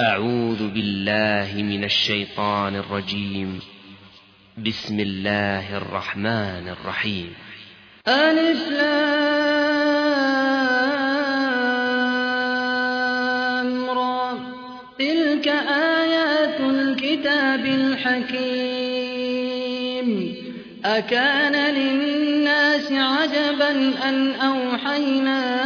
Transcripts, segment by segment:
أعوذ بالله من الشيطان الرجيم. بسم الله الرحمن الرحيم. ألف لام را تلك آيات الكتاب الحكيم. أكان للناس عجبا أن أوحينا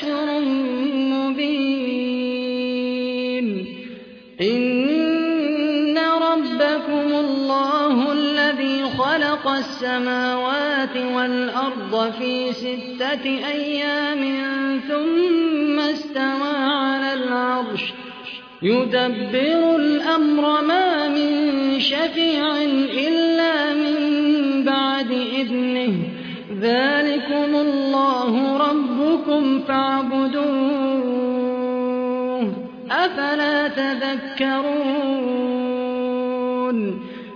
السماوات والأرض في ستة أيام ثم استوى على العرش. يدبر الأمر ما من شفيع إلا من بعد إذنه. ذلكم الله ربكم فاعبدوه. أفلا تذكرون؟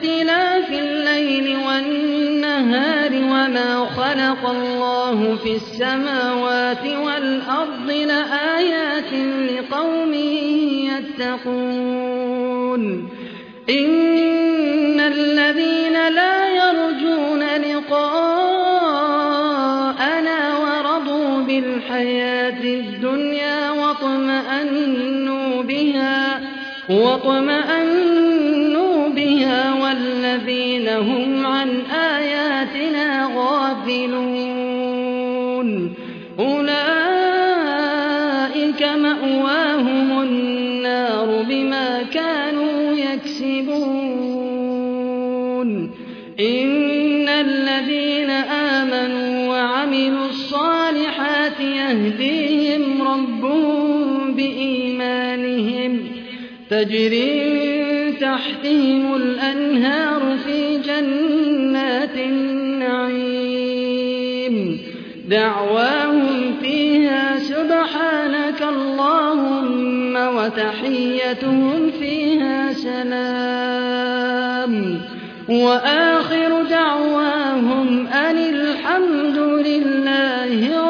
اختلاف الليل والنهار وما خلق الله في السماوات والأرض لآيات لقوم يتقون. إن الذين لا يرجون لقاءنا ورضوا بالحياة الدنيا واطمأنوا بها واطمأنوا ربهم بإيمانهم تجري تحتهم الأنهار في جنات النعيم دعواهم فيها سبحانك اللهم وتحيتهم فيها سلام وآخر دعواهم أن الحمد لله رب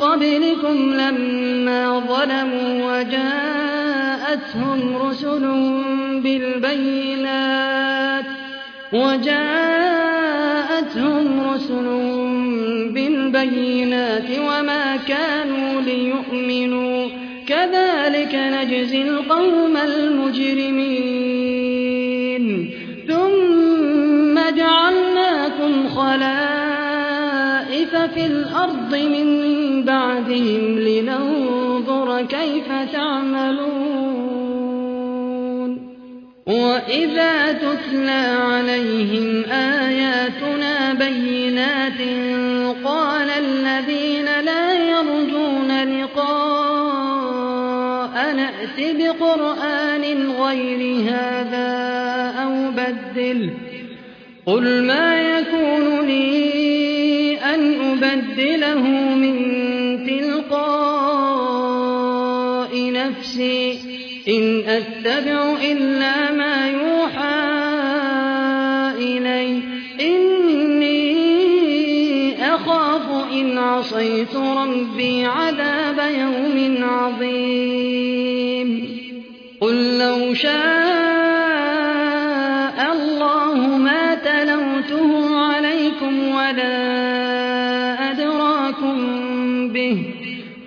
قبلكم لما ظلموا وجاءتهم رسلهم بالبينات وجاءتهم رسلهم بالبينات وما كانوا ليؤمنوا. كذلك نجزي القوم المجرمين. ثم جعلناكم خلائف في الأرض من بعدهم لننظر كيف تعملون وإذا تتلى عليهم آياتنا بينات قال الذين لا يرجون لقاء نأت بقرآن غير هذا أو بدله قل ما يكون لي أن أبدله من تلقاء نفسي إن أتبع إلا ما يوحى إلي. إني أخاف إن عصيت ربي عذاب يوم عظيم. قل لو شاء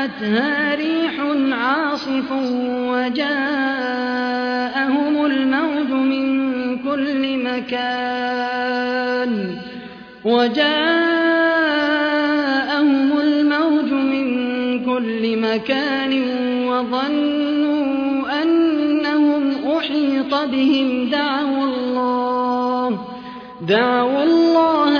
جاءتها ريح عاصف وجاءهم الموج من كل مكان وجاءهم الموج من كل مكان وظنوا أنهم أحيط بهم. دعوا الله دعوا الله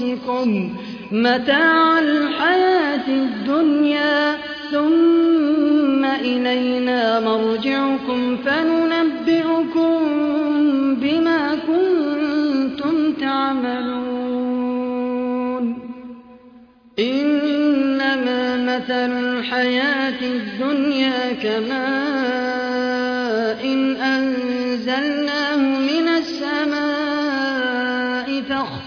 أنفسكم متاع الحياة الدنيا ثم إلينا مرجعكم فننبئكم بما كنتم تعملون. إنما مثل الحياة الدنيا كماء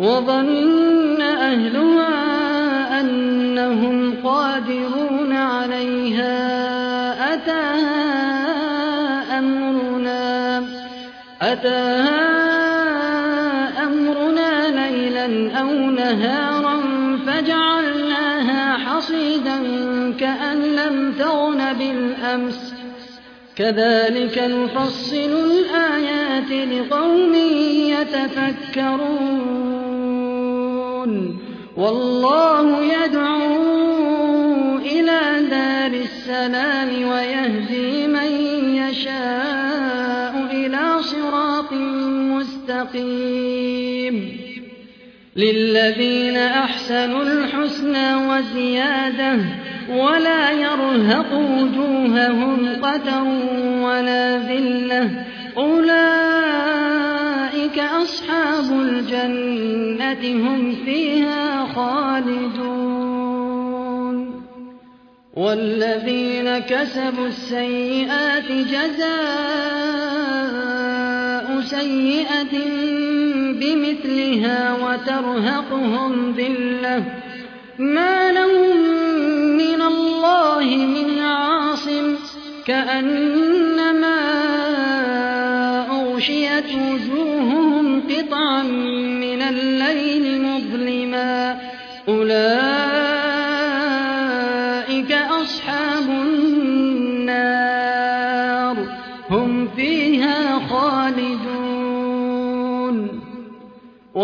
وظن أهلها أنهم قادرون عليها أتاها أمرنا أتاها أمرنا ليلا أو نهارا فجعلناها حصيدا كأن لم تغن بالأمس. كذلك نفصل الآيات لقوم يتفكرون. والله يدعو إلى دار السلام ويهدي من يشاء إلى صراط مستقيم. للذين أحسنوا الحسنى وزيادة ولا يرهق وجوههم قتر ولا ذلة. أولئك أصحاب الجنة هم فيها خالدون. والذين كسبوا السيئات جزاء سيئة بمثلها وترهقهم ذلة. ما لهم من الله من عاصم كأنما أغشيت وجوههم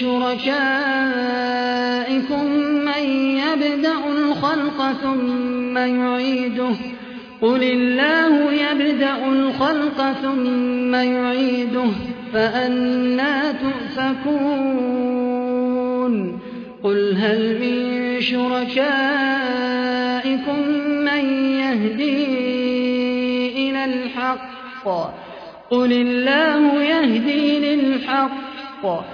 شركائكم من يبدأ الخلق ثم يعيده قل الله يبدأ الخلق ثم يعيده فأنا تؤفكون قل هل من شركائكم من يهدي إلى الحق قل الله يهدي للحق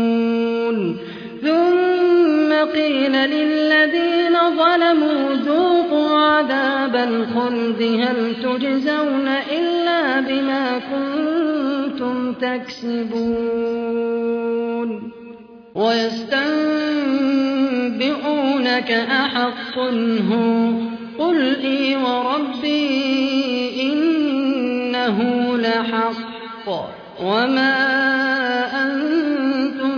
ثم قيل للذين ظلموا ذوقوا عذاب الخلد هل تجزون إلا بما كنتم تكسبون ويستنبئونك أحق هو قل إي وربي إنه لحق وما أنتم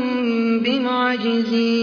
بمعجزين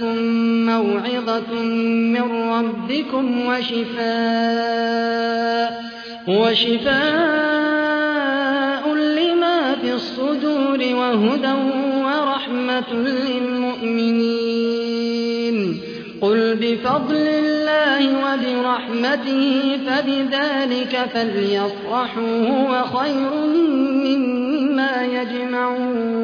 جاءتكم موعظة من ربكم وشفاء وشفاء لما في الصدور وهدى ورحمة للمؤمنين. قل بفضل الله وبرحمته فبذلك فليفرحوا هو خير مما يجمعون.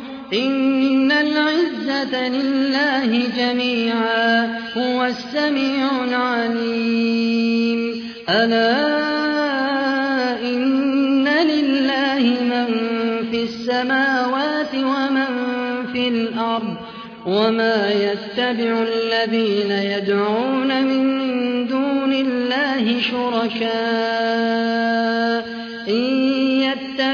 إن العزة لله جميعا هو السميع العليم. ألا إن لله من في السماوات ومن في الأرض وما يتبع الذين يدعون من دون الله شركاء. إن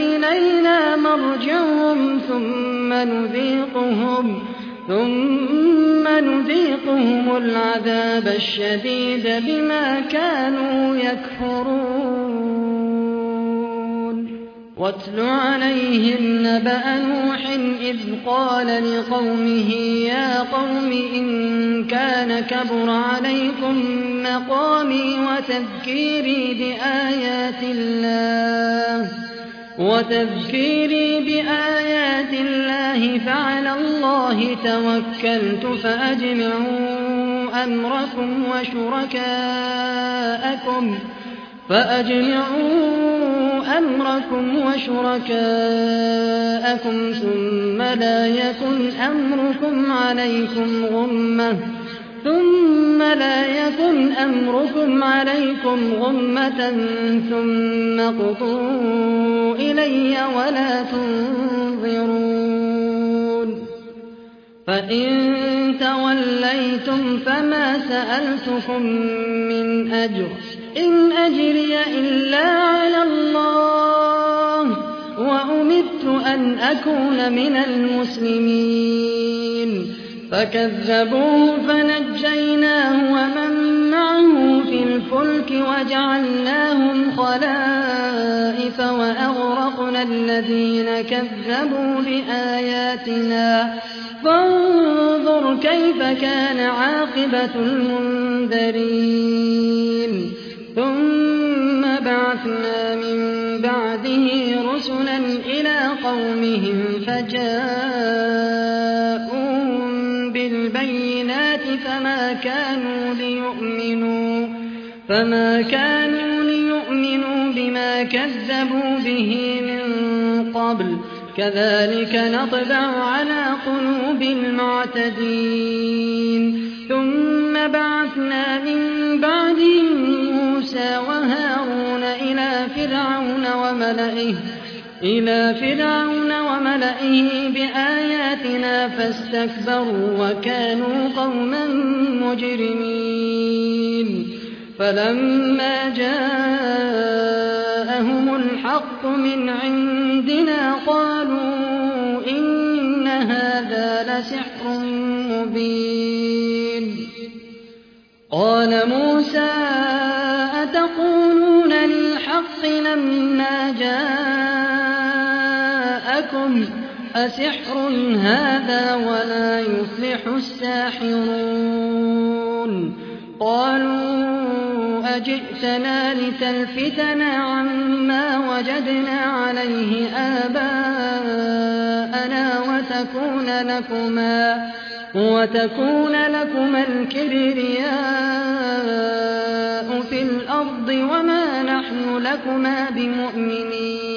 إلينا مرجعهم ثم نذيقهم ثم نذيقهم العذاب الشديد بما كانوا يكفرون. واتل عليهم نبأ نوح إذ قال لقومه يا قوم إن كان كبر عليكم مقامي وتذكيري بآيات الله وتذكيري بآيات الله فعلى الله توكلت فأجمعوا أمركم وشركاءكم فأجمعوا أمركم وشركاءكم ثم لا يكن أمركم عليكم غمة ثم لا يكن أمركم عليكم غمة ثم قطوا إلي ولا تنظرون. فإن توليتم فما سألتكم من أجر. إن أجري إلا على الله وأمدت أن أكون من المسلمين. فكذبوه فنجيناه ومن معه في الفلك وجعلناهم خلائف وأغرقنا الذين كذبوا بآياتنا. فانظر كيف كان عاقبة المنذرين. ثم بعثنا من بعده رسلا إلى قومهم فجاءوهم بالبينات فما كانوا ليؤمنوا فما كانوا ليؤمنوا بما كذبوا به من قبل. كذلك نطبع على قلوب المعتدين. ثم بعثنا من بعدهم موسى وهارون إلى فرعون وملئه إلى فرعون وملئه بآياتنا فاستكبروا وكانوا قوما مجرمين. فلما جاءهم الحق من عندنا قالوا إن هذا لسحر مبين. قال موسى أتقولون للحق لما جاءكم أسحر هذا ولا يفلح الساحرون قالوا أجئتنا لتلفتنا عما وجدنا عليه آباءنا وتكون لكما وتكون لكما الكبرياء في الأرض وما نحن لكما بمؤمنين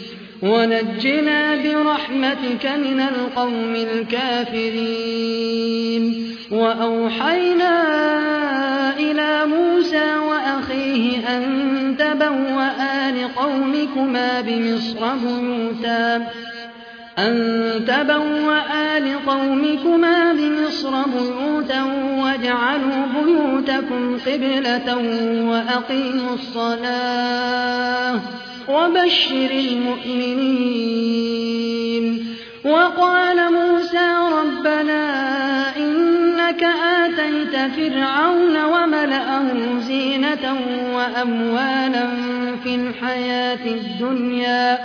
ونجنا برحمتك من القوم الكافرين. وأوحينا إلى موسى وأخيه أن تبوأ لقومكما بمصر بيوتا. أن تبوأ لقومكما بمصر بيوتا واجعلوا بيوتكم قبلة وأقيموا الصلاة. وبشر المؤمنين. وقال موسى ربنا إنك آتيت فرعون وملأه زينة وأموالا في الحياة الدنيا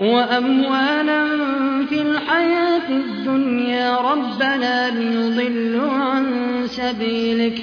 وأموالا في الحياة الدنيا. ربنا ليضلوا عن سبيلك.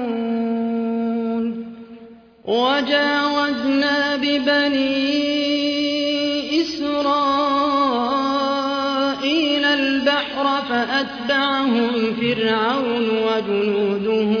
وجاوزنا ببني إسرائيل البحر فأتبعهم فرعون وجنوده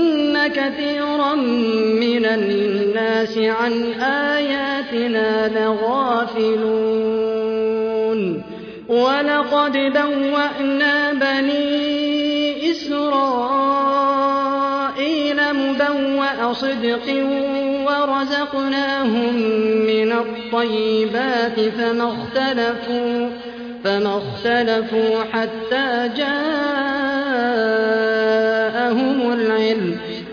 كثيرا من الناس عن آياتنا لغافلون. ولقد بوأنا بني إسرائيل مبوأ صدق ورزقناهم من الطيبات فما اختلفوا فما اختلفوا حتى جاءهم العلم.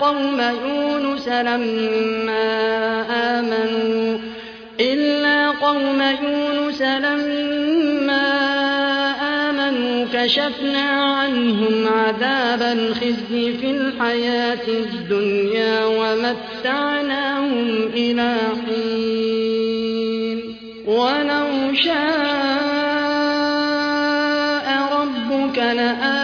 قوم يونس لما آمنوا إلا قوم يونس لما كشفنا عنهم عذاب الخزي في الحياة الدنيا ومتعناهم إلى حين. ولو شاء ربك لآمن من في الأرض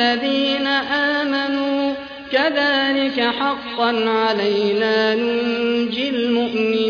والذين آمنوا كذلك حقا علينا ننجي المؤمنين.